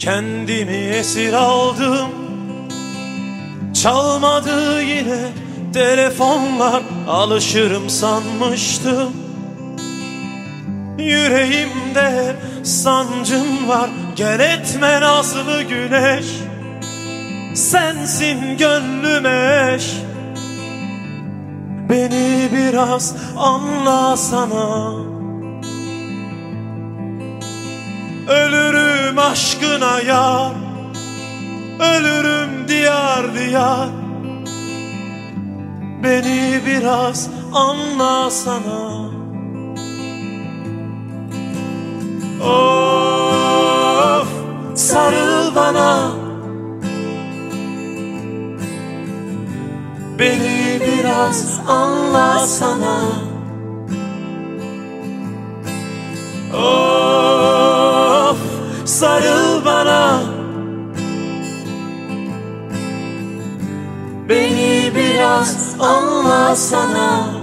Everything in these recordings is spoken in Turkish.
Kendimi esir aldım. Çalmadı yine telefonlar Alışırım sanmıştım. Yüreğimde sancım var. Gel etme nazlı güneş. Sensin gönlüme eş. Beni biraz anlasana. Ölürüm aşkına yar Ölürüm diyar diyar. Beni biraz anlasana Of sarıl bana. Beni biraz anlasana sarıl bana. Beni biraz anlasana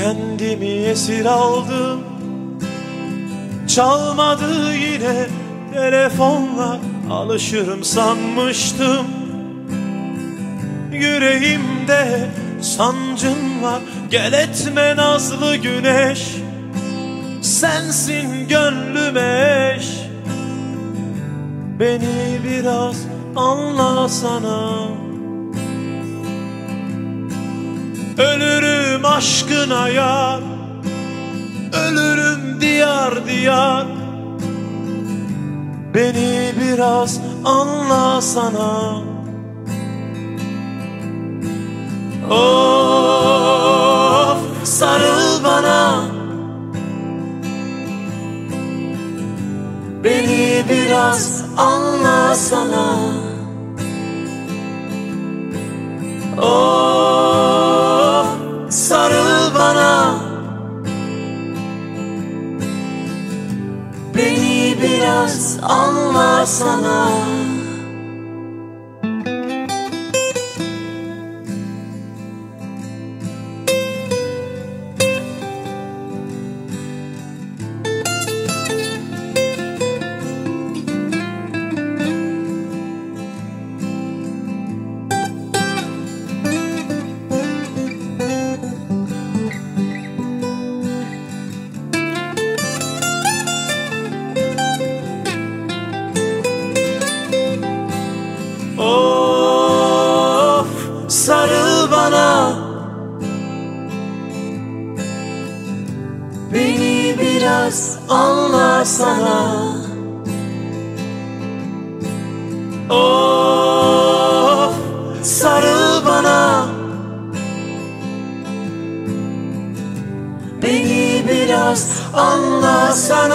Kendimi esir aldım. Çalmadı yine telefonlar Alışırım sanmıştım. Yüreğimde sancın var. Gel etme nazlı güneş. Sensin gönlüme eş. Beni biraz anlasana. Ölürüm aşkına yar Ölürüm diyar diyar. Beni biraz anlasana Of sarıl bana. Beni biraz anlasana Of biraz anlasana Beni biraz anlasana Of sarıl bana. Beni biraz anlasana